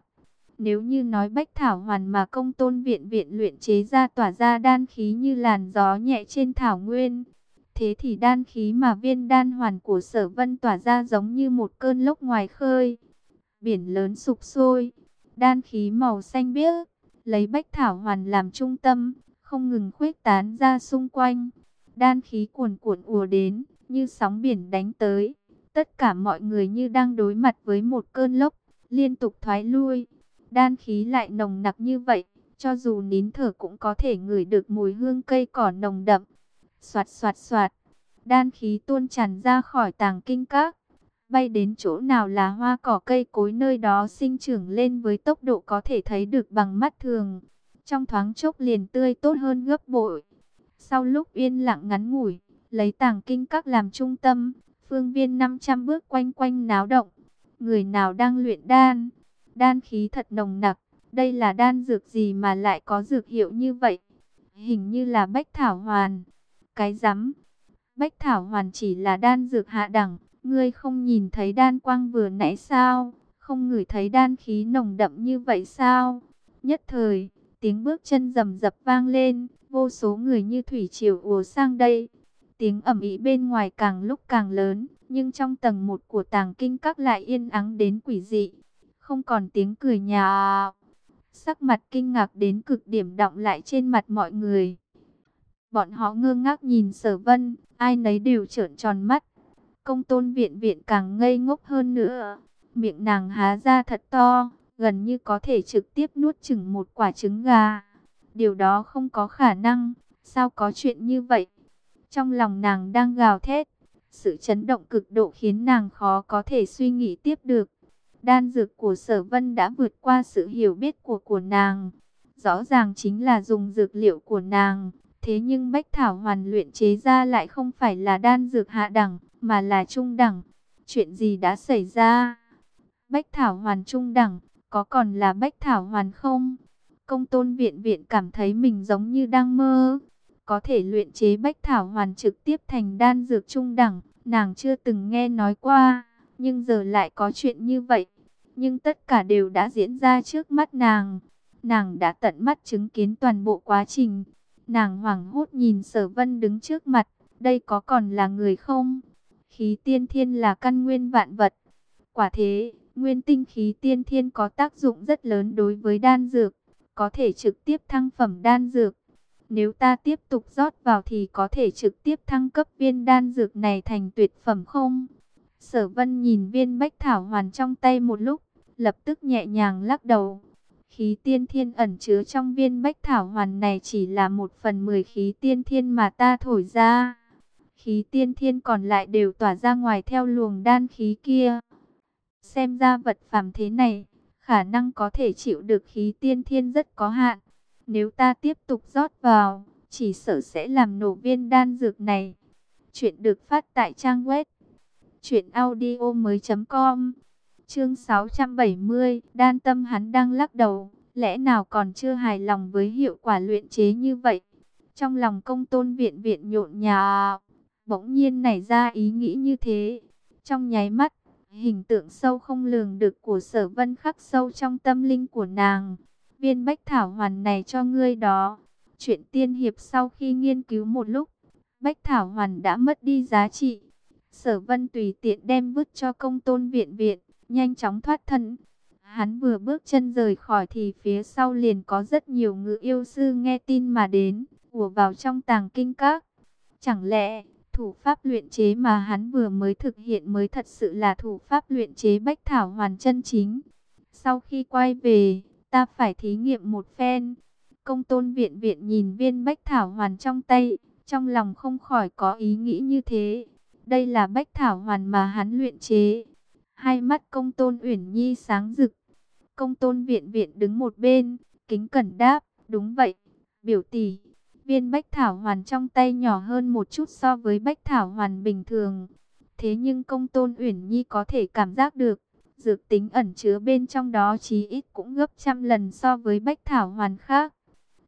Nếu như nói bách thảo hoàn mà công tôn viện viện luyện chế ra tỏa ra đan khí như làn gió nhẹ trên thảo nguyên. Thế thì đan khí mà viên đan hoàn của sở vân tỏa ra giống như một cơn lốc ngoài khơi. Biển lớn sụp sôi, đan khí màu xanh biếc, lấy bách thảo hoàn làm trung tâm, không ngừng khuếch tán ra xung quanh. Đan khí cuồn cuộn ùa đến, như sóng biển đánh tới. Tất cả mọi người như đang đối mặt với một cơn lốc, liên tục thoái lui. Đan khí lại nồng nặc như vậy, cho dù nín thở cũng có thể ngửi được mùi hương cây cỏ nồng đậm. Soạt soạt soạt, đan khí tuôn tràn ra khỏi tàng kinh các, bay đến chỗ nào là hoa cỏ cây cối nơi đó sinh trưởng lên với tốc độ có thể thấy được bằng mắt thường. Trong thoáng chốc liền tươi tốt hơn gấp bội. Sau lúc yên lặng ngắn ngủi, lấy tàng kinh các làm trung tâm, phương viên 500 bước quanh quanh náo động. Người nào đang luyện đan, đan khí thật nồng nặc, đây là đan dược gì mà lại có dược hiệu như vậy? Hình như là bách thảo hoàn. Cái rắm bách thảo hoàn chỉ là đan dược hạ đẳng, Ngươi không nhìn thấy đan quang vừa nãy sao? Không ngửi thấy đan khí nồng đậm như vậy sao? Nhất thời, tiếng bước chân rầm rập vang lên, vô số người như thủy triều ùa sang đây. Tiếng ẩm ĩ bên ngoài càng lúc càng lớn, nhưng trong tầng một của tàng kinh các lại yên ắng đến quỷ dị. Không còn tiếng cười nhà. Sắc mặt kinh ngạc đến cực điểm động lại trên mặt mọi người. Bọn họ ngơ ngác nhìn sở vân, ai nấy đều trợn tròn mắt. Công tôn viện viện càng ngây ngốc hơn nữa. Miệng nàng há ra thật to, gần như có thể trực tiếp nuốt chừng một quả trứng gà. Điều đó không có khả năng, sao có chuyện như vậy? Trong lòng nàng đang gào thét, sự chấn động cực độ khiến nàng khó có thể suy nghĩ tiếp được. Đan dược của sở vân đã vượt qua sự hiểu biết của của nàng. Rõ ràng chính là dùng dược liệu của nàng, Thế nhưng Bách Thảo Hoàn luyện chế ra lại không phải là đan dược hạ đẳng, mà là trung đẳng. Chuyện gì đã xảy ra? Bách Thảo Hoàn trung đẳng, có còn là Bách Thảo Hoàn không? Công tôn viện viện cảm thấy mình giống như đang mơ. Có thể luyện chế Bách Thảo Hoàn trực tiếp thành đan dược trung đẳng, nàng chưa từng nghe nói qua, nhưng giờ lại có chuyện như vậy. Nhưng tất cả đều đã diễn ra trước mắt nàng. Nàng đã tận mắt chứng kiến toàn bộ quá trình. Nàng hoảng hốt nhìn sở vân đứng trước mặt, đây có còn là người không? Khí tiên thiên là căn nguyên vạn vật. Quả thế, nguyên tinh khí tiên thiên có tác dụng rất lớn đối với đan dược, có thể trực tiếp thăng phẩm đan dược. Nếu ta tiếp tục rót vào thì có thể trực tiếp thăng cấp viên đan dược này thành tuyệt phẩm không? Sở vân nhìn viên bách thảo hoàn trong tay một lúc, lập tức nhẹ nhàng lắc đầu. Khí tiên thiên ẩn chứa trong viên bách thảo hoàn này chỉ là một phần mười khí tiên thiên mà ta thổi ra. Khí tiên thiên còn lại đều tỏa ra ngoài theo luồng đan khí kia. Xem ra vật phàm thế này, khả năng có thể chịu được khí tiên thiên rất có hạn. Nếu ta tiếp tục rót vào, chỉ sợ sẽ làm nổ viên đan dược này. Chuyện được phát tại trang web truyệnaudiomoi.com. Chương 670, đan tâm hắn đang lắc đầu, lẽ nào còn chưa hài lòng với hiệu quả luyện chế như vậy? Trong lòng công tôn viện viện nhộn nhạo, bỗng nhiên nảy ra ý nghĩ như thế. Trong nháy mắt, hình tượng sâu không lường được của sở vân khắc sâu trong tâm linh của nàng. Viên bách thảo hoàn này cho ngươi đó. Chuyện tiên hiệp sau khi nghiên cứu một lúc, bách thảo hoàn đã mất đi giá trị. Sở vân tùy tiện đem vứt cho công tôn viện viện, nhanh chóng thoát thân. Hắn vừa bước chân rời khỏi thì phía sau liền có rất nhiều ngự yêu sư nghe tin mà đến, ùa vào trong tàng kinh các. Chẳng lẽ, thủ pháp luyện chế mà hắn vừa mới thực hiện mới thật sự là thủ pháp luyện chế bách thảo hoàn chân chính? Sau khi quay về, ta phải thí nghiệm một phen. Công tôn viện viện nhìn viên bách thảo hoàn trong tay, trong lòng không khỏi có ý nghĩ như thế. Đây là bách thảo hoàn mà hắn luyện chế. Hai mắt công tôn uyển nhi sáng rực. Công tôn viện viện đứng một bên, kính cẩn đáp, đúng vậy, biểu tỷ. Viên bách thảo hoàn trong tay nhỏ hơn một chút so với bách thảo hoàn bình thường. Thế nhưng công tôn uyển nhi có thể cảm giác được, dược tính ẩn chứa bên trong đó chí ít cũng gấp trăm lần so với bách thảo hoàn khác.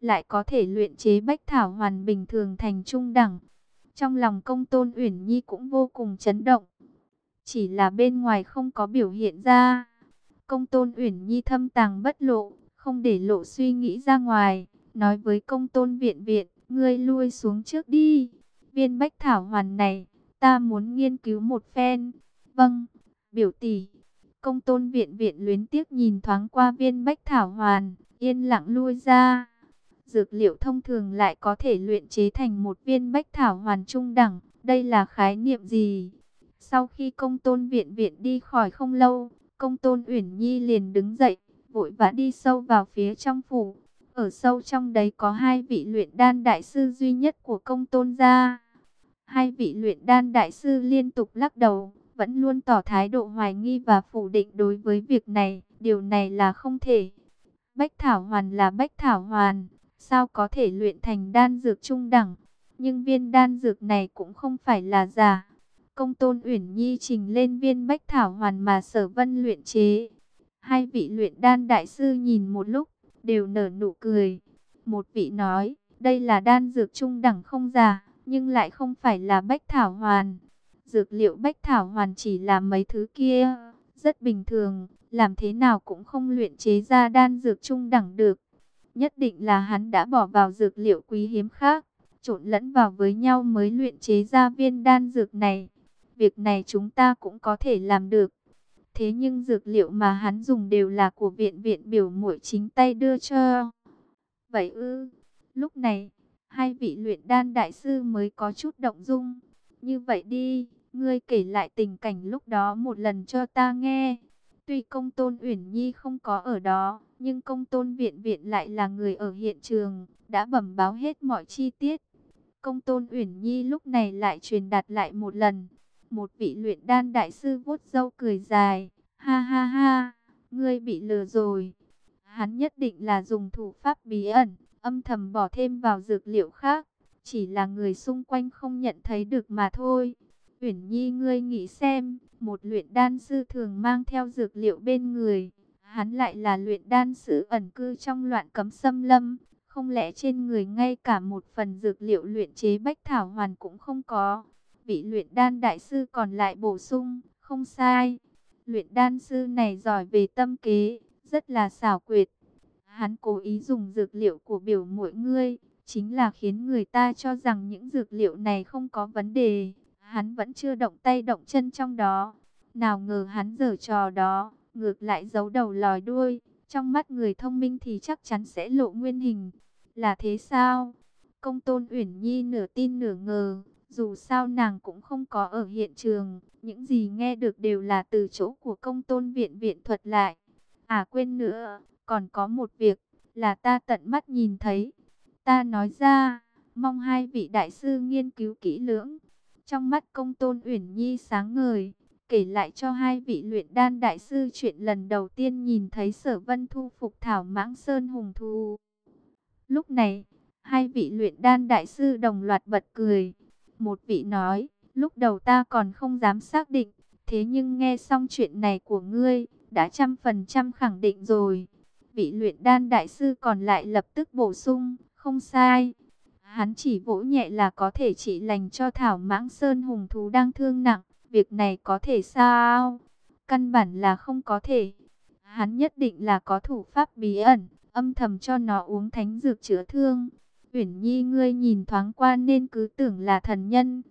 Lại có thể luyện chế bách thảo hoàn bình thường thành trung đẳng. Trong lòng công tôn uyển nhi cũng vô cùng chấn động. Chỉ là bên ngoài không có biểu hiện ra. Công tôn uyển nhi thâm tàng bất lộ, không để lộ suy nghĩ ra ngoài. Nói với công tôn viện viện, ngươi lui xuống trước đi. Viên bách thảo hoàn này, ta muốn nghiên cứu một phen. Vâng, biểu tỷ. Công tôn viện viện luyến tiếc nhìn thoáng qua viên bách thảo hoàn, yên lặng lui ra. Dược liệu thông thường lại có thể luyện chế thành một viên bách thảo hoàn trung đẳng. Đây là khái niệm gì? Sau khi công tôn viện viện đi khỏi không lâu, công tôn uyển nhi liền đứng dậy, vội vã đi sâu vào phía trong phủ. Ở sâu trong đấy có hai vị luyện đan đại sư duy nhất của công tôn gia. Hai vị luyện đan đại sư liên tục lắc đầu, vẫn luôn tỏ thái độ hoài nghi và phủ định đối với việc này. Điều này là không thể. Bách Thảo Hoàn là Bách Thảo Hoàn, sao có thể luyện thành đan dược trung đẳng. Nhưng viên đan dược này cũng không phải là giả. Công tôn Uyển Nhi trình lên viên Bách Thảo Hoàn mà sở vân luyện chế. Hai vị luyện đan đại sư nhìn một lúc, đều nở nụ cười. Một vị nói, đây là đan dược trung đẳng không giả, nhưng lại không phải là bách thảo hoàn. Dược liệu bách thảo hoàn chỉ là mấy thứ kia, rất bình thường, làm thế nào cũng không luyện chế ra đan dược trung đẳng được. Nhất định là hắn đã bỏ vào dược liệu quý hiếm khác, trộn lẫn vào với nhau mới luyện chế ra viên đan dược này. Việc này chúng ta cũng có thể làm được. Thế nhưng dược liệu mà hắn dùng đều là của viện viện biểu muội chính tay đưa cho. Vậy ư, lúc này, hai vị luyện đan đại sư mới có chút động dung. Như vậy đi, ngươi kể lại tình cảnh lúc đó một lần cho ta nghe. Tuy công tôn Uyển Nhi không có ở đó, nhưng công tôn viện viện lại là người ở hiện trường, đã bẩm báo hết mọi chi tiết. Công tôn Uyển Nhi lúc này lại truyền đạt lại một lần. Một vị luyện đan đại sư vuốt râu cười dài. Ha ha ha, ngươi bị lừa rồi. Hắn nhất định là dùng thủ pháp bí ẩn, âm thầm bỏ thêm vào dược liệu khác. chỉ là người xung quanh không nhận thấy được mà thôi. Uyển Nhi ngươi nghĩ xem, một luyện đan sư thường mang theo dược liệu bên người, hắn lại là luyện đan sư ẩn cư trong loạn cấm xâm lâm, không lẽ trên người ngay cả một phần dược liệu luyện chế bách thảo hoàn cũng không có. Vị luyện đan đại sư còn lại bổ sung, không sai. Luyện đan sư này giỏi về tâm kế, rất là xảo quyệt. Hắn cố ý dùng dược liệu của biểu mỗi ngươi, chính là khiến người ta cho rằng những dược liệu này không có vấn đề. Hắn vẫn chưa động tay động chân trong đó. Nào ngờ hắn giở trò đó, ngược lại giấu đầu lòi đuôi. Trong mắt người thông minh thì chắc chắn sẽ lộ nguyên hình. Là thế sao? Công tôn Uyển Nhi nửa tin nửa ngờ. Dù sao nàng cũng không có ở hiện trường. Những gì nghe được đều là từ chỗ của công tôn viện viện thuật lại. À quên nữa, còn có một việc là ta tận mắt nhìn thấy. Ta nói ra, mong hai vị đại sư nghiên cứu kỹ lưỡng. Trong mắt công tôn Uyển Nhi sáng ngời, kể lại cho hai vị luyện đan đại sư chuyện lần đầu tiên nhìn thấy sở vân thu phục thảo mãng sơn hùng thu. Lúc này, hai vị luyện đan đại sư đồng loạt bật cười. Một vị nói, lúc đầu ta còn không dám xác định, thế nhưng nghe xong chuyện này của ngươi, đã trăm phần trăm khẳng định rồi. Vị luyện đan đại sư còn lại lập tức bổ sung, không sai. Hắn chỉ vỗ nhẹ là có thể trị lành cho Thảo Mãng Sơn hùng thú đang thương nặng. Việc này có thể sao? Căn bản là không có thể. Hắn nhất định là có thủ pháp bí ẩn, âm thầm cho nó uống thánh dược chữa thương. Uyển Nhi ngươi nhìn thoáng qua nên cứ tưởng là thần nhân.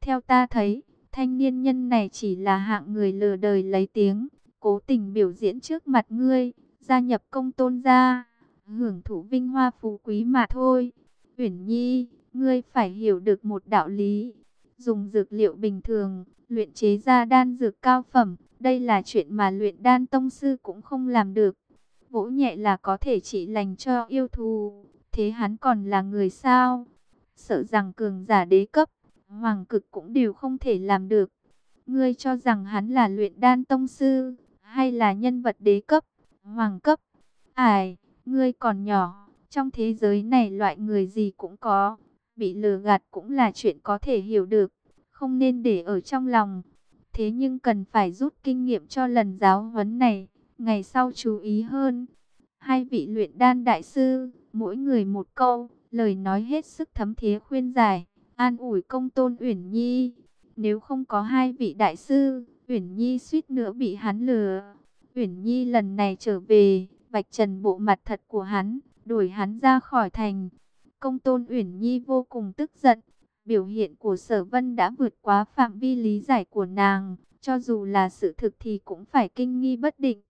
Theo ta thấy, thanh niên nhân này chỉ là hạng người lừa đời lấy tiếng, cố tình biểu diễn trước mặt ngươi, gia nhập công tôn gia, hưởng thụ vinh hoa phú quý mà thôi. Uyển Nhi, ngươi phải hiểu được một đạo lý. Dùng dược liệu bình thường, luyện chế ra đan dược cao phẩm, đây là chuyện mà luyện đan tông sư cũng không làm được. Vỗ nhẹ là có thể trị lành cho yêu thù, thế hắn còn là người sao? Sợ rằng cường giả đế cấp, hoàng cực cũng đều không thể làm được. Ngươi cho rằng hắn là luyện đan tông sư, hay là nhân vật đế cấp, hoàng cấp? Ai, ngươi còn nhỏ, trong thế giới này loại người gì cũng có, bị lừa gạt cũng là chuyện có thể hiểu được, không nên để ở trong lòng. Thế nhưng cần phải rút kinh nghiệm cho lần giáo huấn này, ngày sau chú ý hơn. Hai vị luyện đan đại sư, mỗi người một câu, lời nói hết sức thấm thía khuyên giải, an ủi công tôn Uyển Nhi. Nếu không có hai vị đại sư, Uyển Nhi suýt nữa bị hắn lừa. Uyển Nhi lần này trở về, vạch trần bộ mặt thật của hắn, đuổi hắn ra khỏi thành. Công tôn Uyển Nhi vô cùng tức giận. Biểu hiện của sở vân đã vượt quá phạm vi lý giải của nàng. Cho dù là sự thực thì cũng phải kinh nghi bất định.